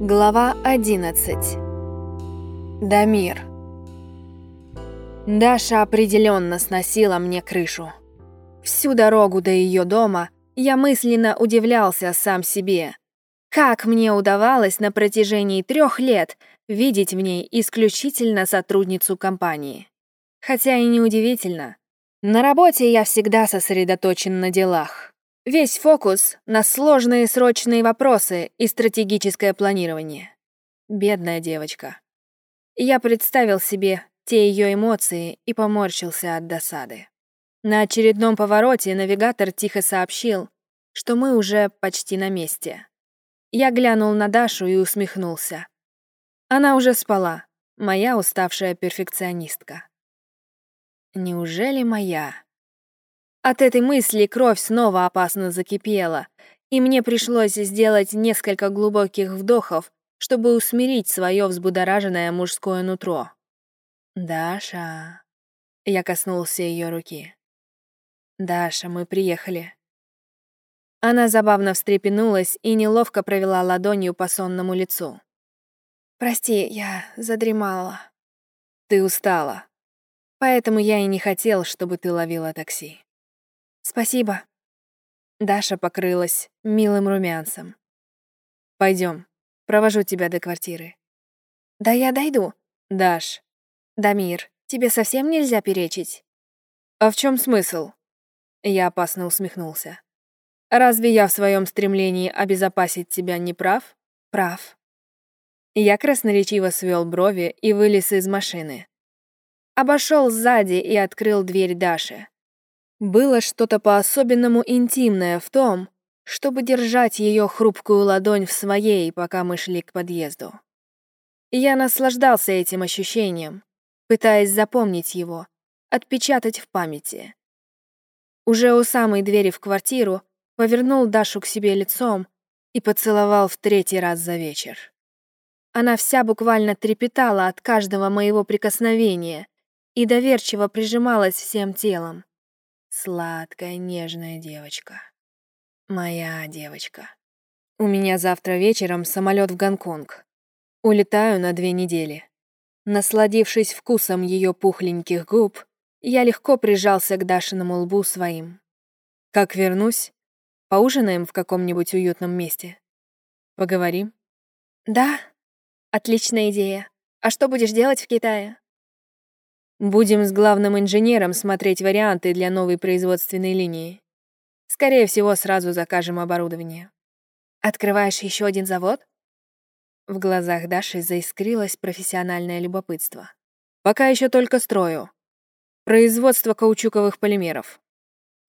Глава 11. Дамир. Даша определенно сносила мне крышу. Всю дорогу до ее дома я мысленно удивлялся сам себе. Как мне удавалось на протяжении трех лет видеть в ней исключительно сотрудницу компании. Хотя и неудивительно. На работе я всегда сосредоточен на делах. Весь фокус на сложные срочные вопросы и стратегическое планирование. Бедная девочка. Я представил себе те ее эмоции и поморщился от досады. На очередном повороте навигатор тихо сообщил, что мы уже почти на месте. Я глянул на Дашу и усмехнулся. Она уже спала, моя уставшая перфекционистка. Неужели моя? От этой мысли кровь снова опасно закипела, и мне пришлось сделать несколько глубоких вдохов, чтобы усмирить свое взбудораженное мужское нутро. «Даша...» Я коснулся ее руки. «Даша, мы приехали». Она забавно встрепенулась и неловко провела ладонью по сонному лицу. «Прости, я задремала». «Ты устала. Поэтому я и не хотел, чтобы ты ловила такси». «Спасибо». Даша покрылась милым румянцем. Пойдем, провожу тебя до квартиры». «Да я дойду». «Даш». «Дамир, тебе совсем нельзя перечить?» «А в чем смысл?» Я опасно усмехнулся. «Разве я в своем стремлении обезопасить тебя не прав?» «Прав». Я красноречиво свел брови и вылез из машины. Обошел сзади и открыл дверь Даши. Было что-то по-особенному интимное в том, чтобы держать ее хрупкую ладонь в своей, пока мы шли к подъезду. Я наслаждался этим ощущением, пытаясь запомнить его, отпечатать в памяти. Уже у самой двери в квартиру повернул Дашу к себе лицом и поцеловал в третий раз за вечер. Она вся буквально трепетала от каждого моего прикосновения и доверчиво прижималась всем телом. Сладкая, нежная девочка. Моя девочка. У меня завтра вечером самолет в Гонконг. Улетаю на две недели. Насладившись вкусом ее пухленьких губ, я легко прижался к Дашиному лбу своим. Как вернусь, поужинаем в каком-нибудь уютном месте. Поговорим? Да, отличная идея. А что будешь делать в Китае? Будем с главным инженером смотреть варианты для новой производственной линии. Скорее всего, сразу закажем оборудование. Открываешь еще один завод? В глазах Даши заискрилось профессиональное любопытство. Пока еще только строю. Производство каучуковых полимеров.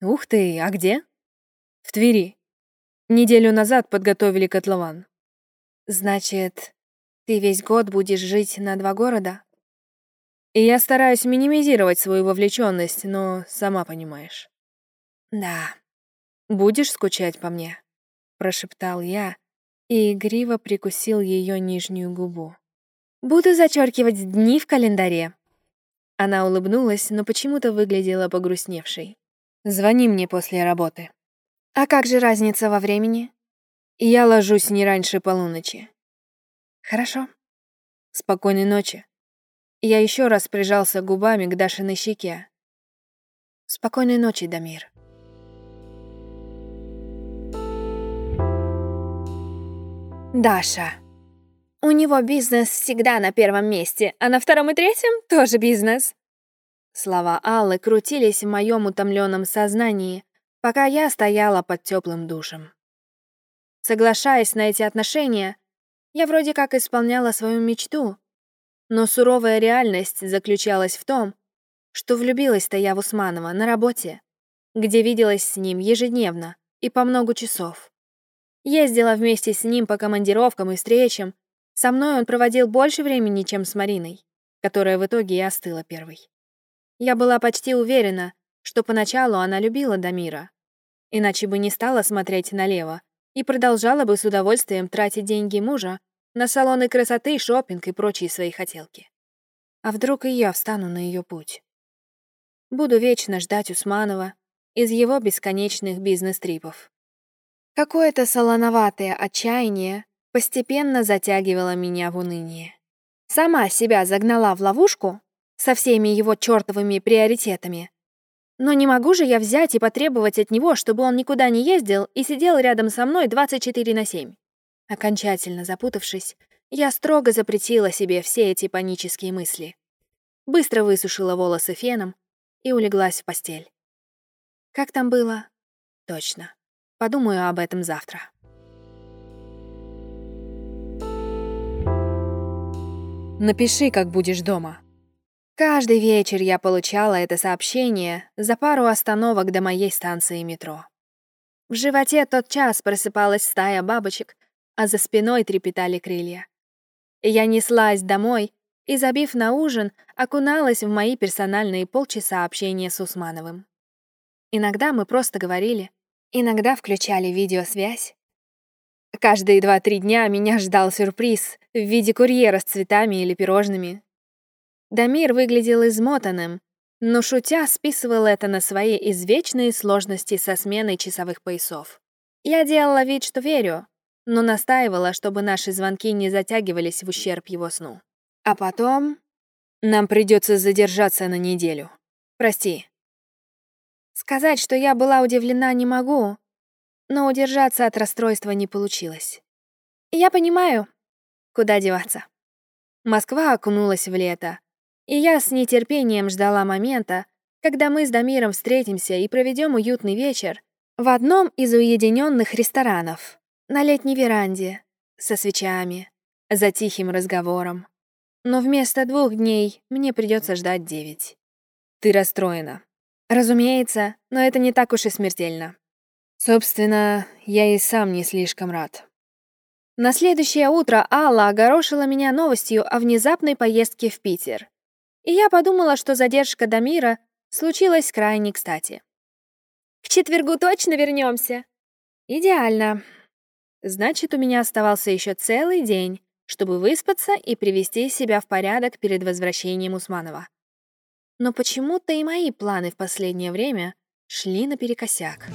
Ух ты, а где? В Твери. Неделю назад подготовили котлован. Значит, ты весь год будешь жить на два города? И я стараюсь минимизировать свою вовлеченность, но сама понимаешь. Да. Будешь скучать по мне? прошептал я и игриво прикусил ее нижнюю губу. Буду зачеркивать дни в календаре. Она улыбнулась, но почему-то выглядела погрустневшей. Звони мне после работы. А как же разница во времени? Я ложусь не раньше полуночи. Хорошо. Спокойной ночи. Я еще раз прижался губами к Дашиной щеке. Спокойной ночи, Дамир. Даша. У него бизнес всегда на первом месте, а на втором и третьем тоже бизнес. Слова Аллы крутились в моем утомленном сознании, пока я стояла под теплым душем. Соглашаясь на эти отношения, я вроде как исполняла свою мечту — но суровая реальность заключалась в том, что влюбилась-то я в Усманова на работе, где виделась с ним ежедневно и по много часов. Ездила вместе с ним по командировкам и встречам. Со мной он проводил больше времени, чем с Мариной, которая в итоге и остыла первой. Я была почти уверена, что поначалу она любила Дамира, иначе бы не стала смотреть налево и продолжала бы с удовольствием тратить деньги мужа на салоны красоты, шопинг и прочие свои хотелки. А вдруг и я встану на ее путь? Буду вечно ждать Усманова из его бесконечных бизнес-трипов. Какое-то солоноватое отчаяние постепенно затягивала меня в уныние. Сама себя загнала в ловушку со всеми его чертовыми приоритетами. Но не могу же я взять и потребовать от него, чтобы он никуда не ездил и сидел рядом со мной 24 на 7. Окончательно запутавшись, я строго запретила себе все эти панические мысли. Быстро высушила волосы феном и улеглась в постель. Как там было? Точно. Подумаю об этом завтра. Напиши, как будешь дома. Каждый вечер я получала это сообщение за пару остановок до моей станции метро. В животе тот час просыпалась стая бабочек, а за спиной трепетали крылья. Я неслась домой и, забив на ужин, окуналась в мои персональные полчаса общения с Усмановым. Иногда мы просто говорили, иногда включали видеосвязь. Каждые два-три дня меня ждал сюрприз в виде курьера с цветами или пирожными. Дамир выглядел измотанным, но шутя списывал это на свои извечные сложности со сменой часовых поясов. Я делала вид, что верю, но настаивала, чтобы наши звонки не затягивались в ущерб его сну. А потом нам придется задержаться на неделю. Прости. Сказать, что я была удивлена, не могу, но удержаться от расстройства не получилось. Я понимаю, куда деваться. Москва окунулась в лето, и я с нетерпением ждала момента, когда мы с Дамиром встретимся и проведем уютный вечер в одном из уединенных ресторанов на летней веранде со свечами, за тихим разговором. Но вместо двух дней мне придется ждать девять. Ты расстроена. Разумеется, но это не так уж и смертельно. Собственно, я и сам не слишком рад. На следующее утро Алла огорошила меня новостью о внезапной поездке в Питер. И я подумала, что задержка Дамира случилась крайне кстати. «К четвергу точно вернемся. «Идеально. Значит, у меня оставался еще целый день, чтобы выспаться и привести себя в порядок перед возвращением Усманова. Но почему-то и мои планы в последнее время шли наперекосяк.